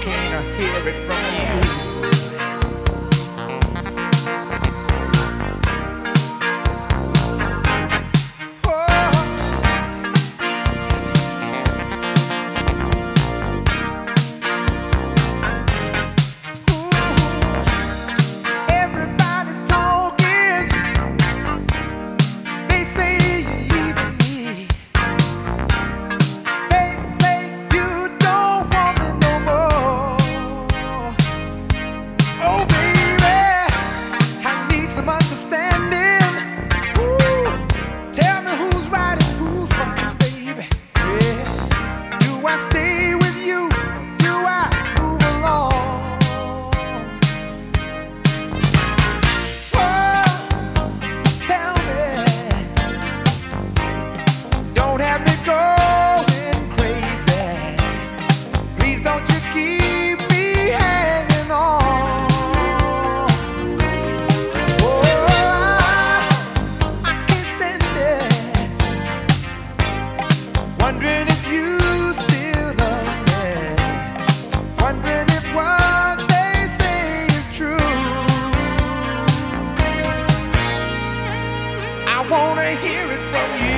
Can't I hear it from you? Wanna hear it from you.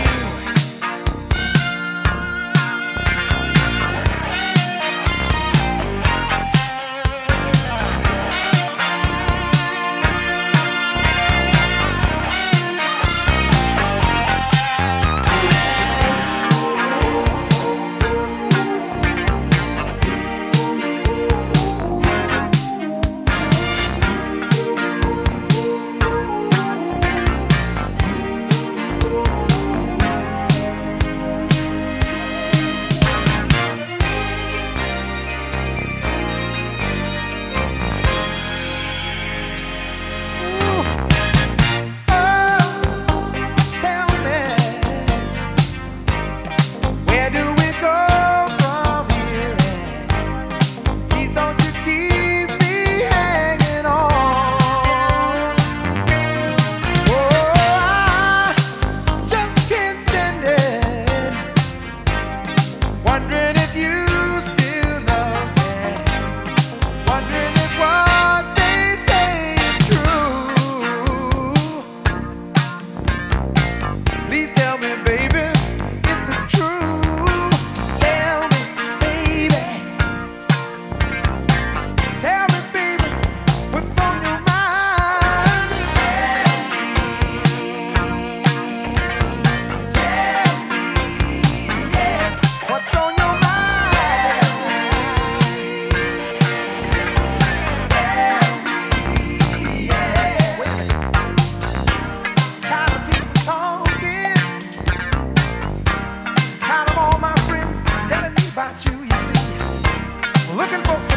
looking for